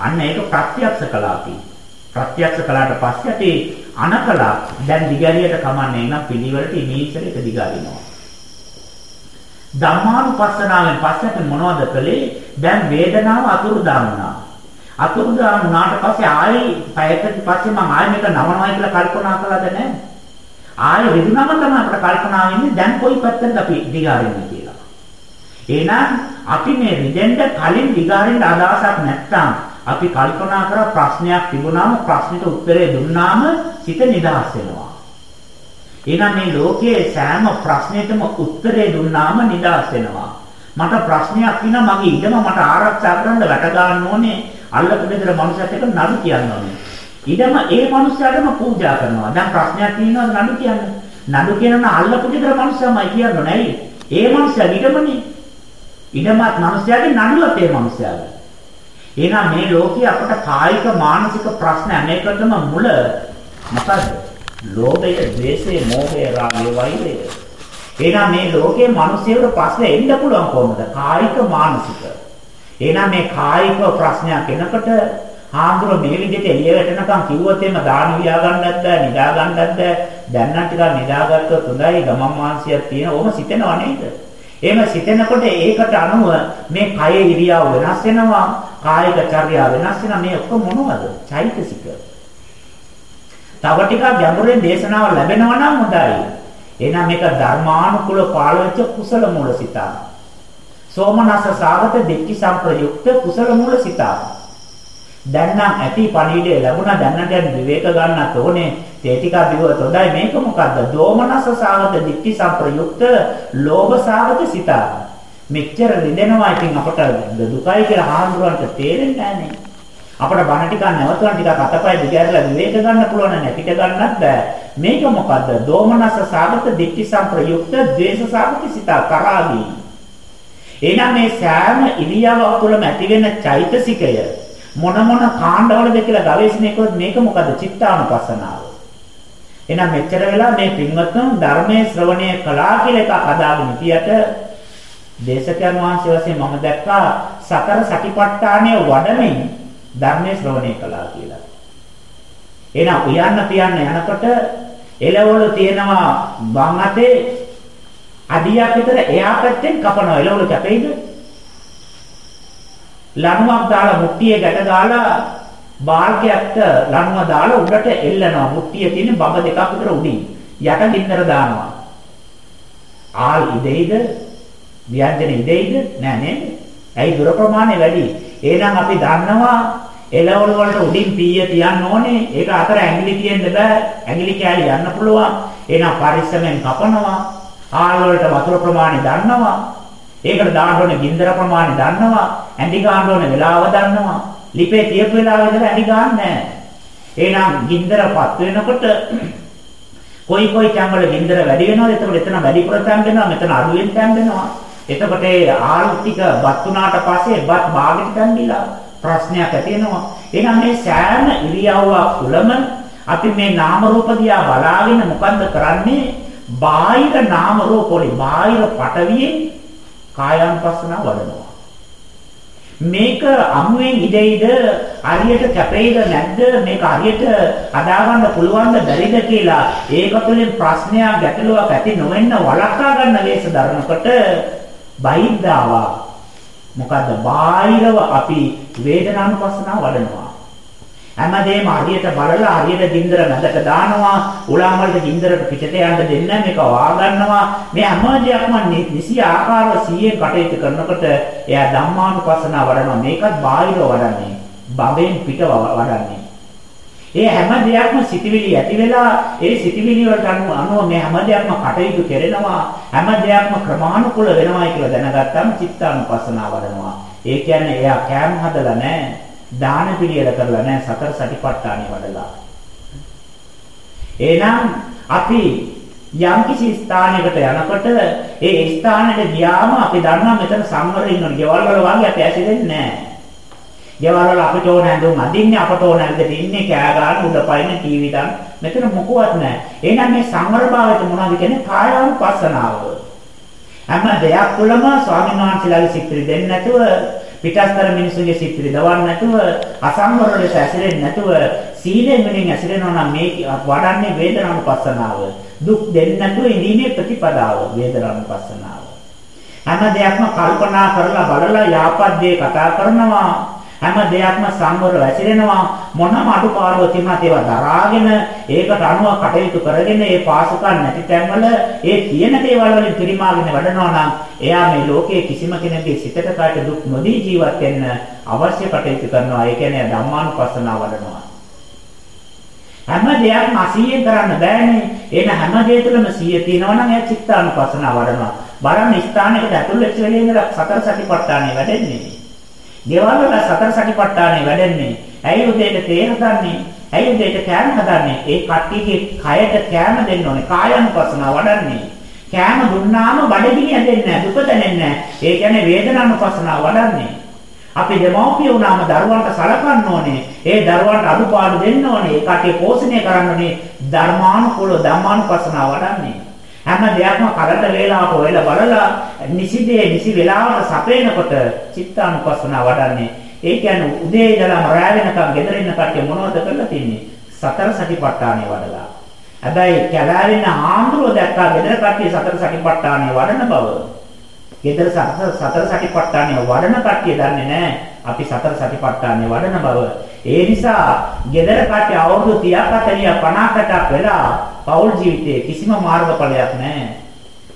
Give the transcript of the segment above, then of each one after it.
අන්න ඒක ප්‍රත්‍යක්ෂ කළා අපි. ප්‍රත්‍යක්ෂ කළාට පස්සේ අපි අනකලා දැන් දිගරියට කමන්නේ නම් පිළිවෙලට ඉමීසරට දිගාරිනවා. ධම්මානුපස්සනාවෙන් පස්සේ අපි මොනවද කළේ? දැන් වේදනාව අතුරුදාන් වුණා. අතුරුදාන් වුණාට පස්සේ ආයේ පැයකට පස්සේ මම ආයෙ මේක නවනවා කියලා කල්පනා කළාද නැහැ? ආයෙ රිදුනම තමයි අපිට කල්පනා වෙන්නේ දැන් කොයි පැත්තටද අපි දිගාරින්නේ කියලා. එහෙනම් අපි මේ රිදෙන්න කලින් දිගාරින්න අදහසක් නැත්නම් අපි කල්පනා කර ප්‍රශ්නයක් තිබුණාම ප්‍රශ්නෙට උත්තරේ දුන්නාම සිත නිදහස් වෙනවා. එහෙනම් මේ ලෝකයේ සෑම ප්‍රශ්නෙටම උත්තරේ දුන්නාම නිදහස් වෙනවා. මට ප්‍රශ්නයක් තියෙනවා මගේ ඉඩම මට ආරක්ෂා කරන්න වැට ගන්න ඕනේ. අල්ලපු ගෙදර මනුස්සයෙක් එක්ක නඩු කියන්න ඕනේ. ඉඩම ඒ මනුස්සයාටම පූජා කරනවා. දැන් ප්‍රශ්නයක් තියෙනවා නඩු කියන්න. නඩු කියනවා අල්ලපු ගෙදර මනුස්සයමයි කියන්න නෑ. ඒ මනුස්සයා ඉඩමනේ. ඉඩමත් මනුස්සයාගේ නඩුවත් ඒ මනුස්සයාගේ. එහෙනම් මේ ලෝකයේ අපට කායික මානසික ප්‍රශ්න හැම එකටම මුල මොකද්ද? ලෝභය, ද්වේෂය, මෝහය, රාගය, වෛරය. එහෙනම් මේ ලෝකයේ මිනිස්සුන්ට ප්‍රශ්න එන්න පුළුවන් කොහොමද? කායික මානසික. එහෙනම් මේ කායික ප්‍රශ්නයක් එනකොට හාමුදුර මේ විදිහට එළිය වැටෙනකම් කිව්වොත් එimhe දාන වියා ගන්නත් බෑ, නිදා ගන්නත් බෑ. දැන් නම් ටිකක් නිදාගත්තොත් හොඳයි, ගමන් මාංශයක් තියෙන. ඕම සිතෙනව නේද? එහෙම සිතෙනකොට ඒකට අනුව මේ කය ඉරියව් වෙනස් වෙනවා, කායික චර්යා වෙනස් වෙනවා. මේ ඔක්කොම මොනවද? චෛතසික. තව ටිකක් ගැඹුරින් දේශනාව ලැබෙනවා නම් හොඳයි. එහෙනම් මේක ධර්මානුකූල පාලවෙච්ච කුසල මූල සිතා. සෝමනස්ස සාගත දෙක්ටි සම්ප්‍රයුක්ත කුසල මූල සිතා. දැන් නම් ඇති පණිවිඩය ලැබුණා දැන් නම් විවේක ගන්නත් ඕනේ. ඒ ටික බිව්වොත් හොඳයි මේක මොකද්ද? දෝමනස්ස සාගත දෙක්ටි සම්ප්‍රයුක්ත ලෝභ සාගත සිතා. මෙච්චර රිදෙනවා ඉතින් අපට දුකයි කියලා හාමුදුරන්ට තේරෙන්නේ නැහැ නේ. අපිට බණ ටිකක් නැවතුන ටිකක් අතපය දිගහැරලා විවේක ගන්න පුළුවන් නැහැ පිට ගන්නත් බෑ. මේක මොකද්ද? දෝමනස සාගත දික්ටි සම්ප්‍රයුක්ත ද්වේෂ සාගත සිත කරාගී එහෙනම් මේ සෑම ඉරියව්ව තුළම ඇති වෙන චෛතසිකය මොන මොන කාණ්ඩවලද කියලා ගවේෂණය කළොත් මේක මොකද්ද? චිත්තානුපස්සනාව. එහෙනම් මෙච්චර වෙලා මේ පින්වත්තුන් ධර්මයේ ශ්‍රවණය කළා කියලා එකක් අදාගෙන හිටියට දේශකයන් වහන්සේ වශයෙන් මම දැක්කා සතර සටිපට්ඨානය වඩමින් ධර්මයේ ශ්‍රවණය කළා කියලා. එහෙනම් උයන්න තියන්න යනකොට එළවලු තියෙනවා වම් අතේ අඩියක් විතර එහා පැත්තෙන් කපනවා. එළවලු කැපෙයිද? ලණුවක් දාලා මුට්ටියේ ගැට දාලා බාල්කයක්ට ලණුව දාලා උඩට එල්ලනවා. මුට්ටියේ තියෙන බබ දෙකක් විතර උඩින්. යට ගින්නර දානවා. ආල් ඉදෙයිද? ව්‍යංජන ඉදෙයිද? නෑ නේද? ඇයි දුර ප්‍රමාණය වැඩි? එහෙනම් අපි දන්නවා එළවලු වලට උඩින් පීය තියන්න ඕනේ. ඒක අතර ඇඟිලි තියෙන්න බෑ. ඇඟිලි කෑලි යන්න පුළුවන්. එහෙනම් පරිස්සමෙන් කපනවා. ආල් වලට වතුර ප්‍රමාණය දන්නවා. ඒකට දාන්න ඕනේ ගින්දර ප්‍රමාණය දන්නවා. ඇඳි ගන්න ඕනේ වෙලාව දන්නවා. ලිපේ තියපු වෙලාව ඉඳලා ඇඳි ගන්න නැහැ. එහෙනම් ගින්දරපත් වෙනකොට කොයි කොයි තැන් වල ගින්දර වැඩි වෙනවද? එතකොට එතන වැඩිපුර තැන් වෙනවා. මෙතන අඩුවෙන් තැන් වෙනවා. එතකොට ඒ ආලු ටික බත් උනාට පස්සේ බත් භාගෙට තැන්විලා ප්‍රශ්නයක් ඇති වෙනවා. එහෙනම් මේ සෑම ඉරියව්වක් තුළම අපි මේ නාම රූප දිහා බලාගෙන මොකද්ද කරන්නේ? බාහිර නාම රූප වලින් බාහිර පටවියෙන් කායानुපස්සනාව වඩනවා. මේක අමුවෙන් ඉදෙයිද හරියට කැපෙයිද නැද්ද මේක හරියට හදාගන්න පුළුවන්ද බැරිද කියලා ඒක තුළින් ප්‍රශ්නයක් ගැටලුවක් ඇති නොවෙන්න වළක්වා ගන්න වේස දරනකොට බහිද්ධාවා මොකද්ද? බාහිරව අපි වේදනානුපස්සනාව වඩනවා. හැමදේම හරියට බලලා හරියට ගින්දර මැදට දානවා උලාම වලට ගින්දරට පිටට යන්න දෙන්නේ මේක වා ගන්නවා මේ හැම දෙයක්ම නිසි ආකාරව සීයෙන් කටයුතු කරනකොට එයා ධම්මානුපස්සනාව වඩනවා. මේකත් බාහිරව වඩන්නේ. බබෙන් පිට වඩන්නේ. ඒ හැම දෙයක්ම සිටිවිලි ඇති වෙලා ඒ සිටිවිලි වලට අනුව මේ හැම දෙයක්ම කටයුතු කරනවා හැම දෙයක්ම ක්‍රමානුකූල වෙනවායි කියලා දැනගත්තාම චිත්තානුපස්සනාව වඩනවා. ඒ කියන්නේ එයා කෑම හදලා නැහැ, දාන පිළියෙල කරලා නැහැ, සතර සටිපට්ඨානෙ වඩලා. එහෙනම් අපි යම්කිසි ස්ථානයකට යනකොට ඒ ස්ථානෙට ගියාම අපි දන්නවා මෙතන සංවරය ඉන්නවා. ගෙවල් වල වගේ අපි ඇසිරෙන්නේ නැහැ. ගෙවල් වල අපිට ඕන ඇඳුම් අදින්නේ අපට ඕන ඇඳට ඉන්නේ කෑ ගන්න උඩ පයින් ටීවී දාන්න මෙතන මොකවත් නැහැ. එහෙනම් මේ සංවරභාවයට මොනවද කියන්නේ කායානුපස්සනාව. හැම දෙයක් තුළම ස්වාමීන් වහන්සේලාගේ සිත්‍රි දෙන්නේ නැතුව පිටස්තර මිනිසුගේ සිත් රිදවන්නේ නැතුව අසංවර ලෙස ඇසිරෙන්නේ නැතුව සීලෙන් වෙනින් ඇසිරෙනවා නම් මේ වඩන්නේ වේදනානුපස්සනාව. දුක් දෙන්නේ නැතුව ඉඳීමේ ප්‍රතිපදාව වේදනානුපස්සනාව. හැම දෙයක්ම කල්පනා කරලා බලලා යාපත් දේ කතා කරනවා හැම දෙයක්ම සංවර වැසිරෙනවා මොනම අඩුපාඩුවක් තිබුණත් ඒවා දරාගෙන ඒකට අනුව කටයුතු කරගෙන ඒ පාසුකම් නැති තැන්වල ඒ තියෙන දේවල් වලින් පිරිමාගෙන වැඩනවා නම් එයා මේ ලෝකයේ කිසිම කෙනෙකුගේ සිතට කාට දුක් නොදී ජීවත් වෙන්න අවශ්‍ය කටයුතු කරනවා. ඒ කියන්නේ ධම්මානුපස්සනාව වඩනවා. හැම දෙයක්ම අසීයෙන් කරන්න බෑනේ. එන හැම දෙය තුළම සීය තියෙනවා නම් එයා චිත්තානුපස්සනාව වඩනවා. බලන්න ස්ථානයකට ඇතුල් වෙච්ච වෙලේ ඉඳලා සතර සතිපට්ඨානෙ වැඩෙන්නේ. ගෙවල් වල සතර සතිපට්ඨානෙ වැඩෙන්නේ. ඇයි උදේට තේ හදන්නේ? ඇයි උදේට කෑම හදන්නේ? ඒ කට්ටියගේ කයට කෑම දෙන්න ඕනේ. කායानुපස්සනාව වඩන්නේ. කෑම දුන්නාම බඩගිනි ඇදෙන්නේ නැහැ. දුක දැනෙන්නේ නැහැ. ඒ කියන්නේ වේදනානුපස්සනාව වඩන්නේ. අපි දෙමව්පිය වුණාම දරුවන්ට සලකන්න ඕනේ. ඒ දරුවන්ට අඩුපාඩු දෙන්න ඕනේ. ඒ කටේ පෝෂණය කරන්න ඕනේ. ධර්මානුකූල ධම්මානුපස්සනාව වඩන්නේ. හැම දෙයක්ම කරට වේලාවක වෙලා බලලා නිසිදේ නිසි වේලාවට සපේනකොට චිත්තානුපස්සනාව වඩන්නේ. ඒ කියන්නේ උදේ ඉඳලා රැ වෙනකම් ගෙදර ඉන්න කට්ටිය මොනවද කරලා තින්නේ? සතර සතිපට්ඨානය වඩලා. හැබැයි කැලෑරින ආම්බුරෝ දැක්කා ගෙදර කට්ටිය සතර සතිපට්ඨානය වඩන බව. ගෙදර සතර සතර සතිපට්ඨානය වඩන කට්ටිය දන්නේ නැහැ. අපි සතර සතිපට්ඨානය වඩන බව. ඒ නිසා ගෙදර කට්ටිය අවුරුදු 30 40 50කට වෙලා පෞල් ජීවිතයේ කිසිම මාර්ගඵලයක් නැහැ.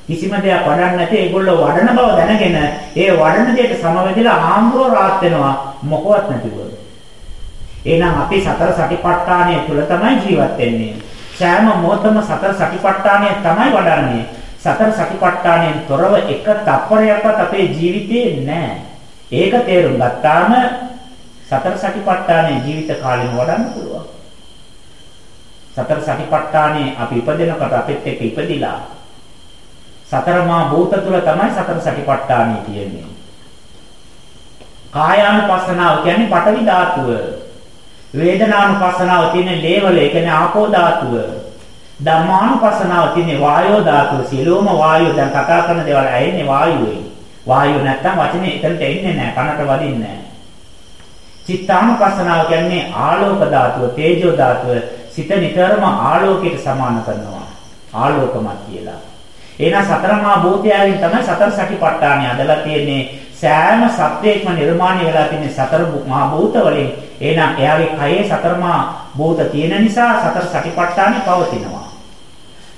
කිසිම දෙයක් වඩන්න නැති ඒගොල්ලෝ වඩන බව දැනගෙන ඒ වඩන දෙයට සමවැදිලා ආම්බුරෝ රාත් වෙනවා මොකවත් නැතිව. එහෙනම් අපි සතර සතිපට්ඨානය තුල තමයි ජීවත් වෙන්නේ. සෑම මොහොතම සතර සතිපට්ඨානය තමයි වඩන්නේ. සතර සතිපට්ඨානයෙන් තොරව එක තප්පරයක්වත් අපේ ජීවිතේ නැහැ. ඒක තේරුම් ගත්තාම සතර සතිපට්ඨානයේ ජීවිත කාලෙම වඩන්න පුළුවන්. සතර සතිපට්ඨානේ අපි ඉපදෙනකොට අපිත් එක්ක ඉපදිලා සතර මා භූත තුල තමයි සතර සතිපට්ඨානේ තියෙන්නේ. කායානුපස්සනාව කියන්නේ පඨවි ධාතුව. වේදනානුපස්සනාව තියෙන්නේ ලේවල, ඒ කියන්නේ ආපෝ ධාතුව. ධම්මානුපස්සනාව තියෙන්නේ වායෝ ධාතුව. සියලුම වායෝ දැන් කතා කරන දේවල් ඇහෙන්නේ වායුවෙන්. වායුව නැත්තම් වචනේ එතනට එන්නේ නැහැ, කනට වදින්නේ නැහැ. චිත්තානුපස්සනාව කියන්නේ ආලෝක ධාතුව, තේජෝ ධාතුව. සිත නිතරම ආලෝකයට සමාන කරනවා. ආලෝකමත් කියලා. එහෙනම් සතරමා භූතයන් තමයි සතර සටිපට්ඨානය අදලා තියෙන්නේ. සෑම සත්‍යයක්ම නිර්මාණය වෙලා තියෙන සතර මහා භූත වලින්. එහෙනම් එයාගේ කයේ සතරමා භූත තියෙන නිසා සතර සටිපට්ඨානය පවතිනවා.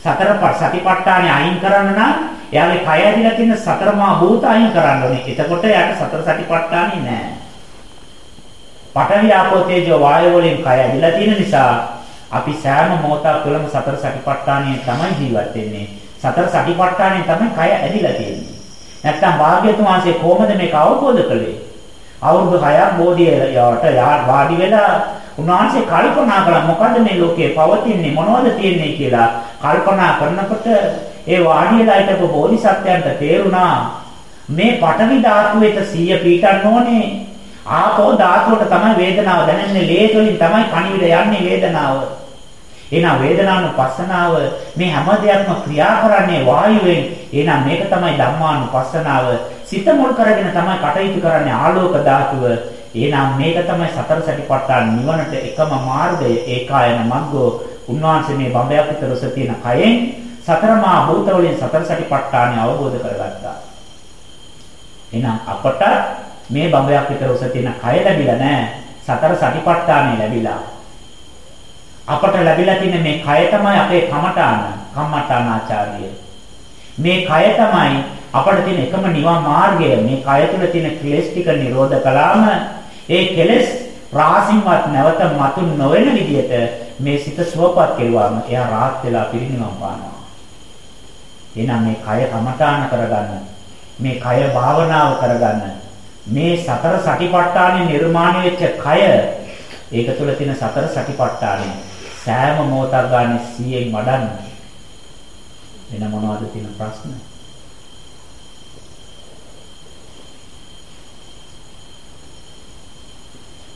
සතර සටිපට්ඨානය අයින් කරන්න නම් එයාගේ කය ඇදලා තියෙන සතරමා භූත අයින් කරන්න ඕනේ. එතකොට එයාට සතර සටිපට්ඨානෙ නෑ. පඨවි ආපෝ තේජෝ වායෝ වලින් කය ඇදලා තියෙන නිසා අපි සෑම මොහොතක් තුළම සතර සතිපට්ඨානයේ තමයි ජීවත් වෙන්නේ. සතර සතිපට්ඨානයේ තමයි කය ඇදිලා තියෙන්නේ. නැත්තම් වාග්යතුන් වහන්සේ කොහොමද මේක අවබෝධ කළේ? අවුරුදු 6ක් බෝධියට වාඩි වෙලා උන්වහන්සේ කල්පනා කළා මොකද්ද මේ ලෝකේ පවතින්නේ මොනවද තියෙන්නේ කියලා කල්පනා කරනකොට ඒ වාඩි වෙලා හිටපු බෝධිසත්වයන්ට තේරුණා මේ පඨවි ධාතුවේට සිය පීටන්න ඕනේ ආපෝ ධාතුවට තමයි වේදනාව දැනෙන්නේ ලේ වලින් තමයි කණිවිඩ යන්නේ වේදනාව එහෙනම් වේදනානුපස්සනාව මේ හැම දෙයක්ම ක්‍රියා කරන්නේ වායුවෙන්. එහෙනම් මේක තමයි ධම්මානුපස්සනාව. සිත මුල් කරගෙන තමයි කටයුතු කරන්නේ ආලෝක ධාතුව. එහෙනම් මේක තමයි සතර සතිපට්ඨාන නිවනට එකම මාර්ගය. ඒකායන මග්ගෝ. උන්වහන්සේ මේ බඹයක් විතර උස තියෙන කයෙන් සතරමා භූත වලින් සතර සතිපට්ඨානය අවබෝධ කරගත්තා. එහෙනම් අපට මේ බඹයක් විතර උස තියෙන කය ලැබිලා නැහැ. සතර සතිපට්ඨානය ලැබිලා. අපට ලැබිලා තියෙන මේ කය තමයි අපේ කමඨාන කම්මඨානාචාර්ය. මේ කය තමයි අපට තියෙන එකම නිවන් මාර්ගය. මේ කය තුල තියෙන ක්ලේශ ටික නිරෝධ කළාම ඒ කෙලෙස් රාසින්වත් නැවත මතු නොවන විදිහට මේ සිත සුවපත් කෙරුවාම එයා රාහත් වෙලා පිරිනිවන් පානවා. එහෙනම් මේ කය කමඨාන කරගන්න. මේ කය භාවනාව කරගන්න. මේ සතර සටිපට්ඨානෙ නිර්මාණය වෙච්ච කය ඒක තුළ තියෙන සතර සටිපට්ඨානෙ සෑම මොහොතක් ගන්න 100න් වඩන්න. වෙන මොනවද තියෙන ප්‍රශ්න?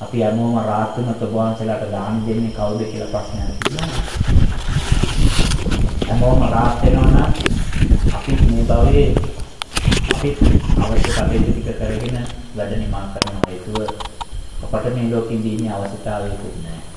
අපි හැමෝම රාත් වෙනත් ඔබ වහන්සේලාට දාන දෙන්නේ කවුද කියලා ප්‍රශ්නයක් තියෙනවා. හැමෝම රාත් වෙනවා නම් අපි මේ භවයේ අපි අවශ්‍ය කටයුතු ටික කරගෙන වැඩ නිමා කරන හේතුව අපට මේ ලෝකෙ ඉඳින්නේ අවශ්‍යතාවයකුත් නැහැ.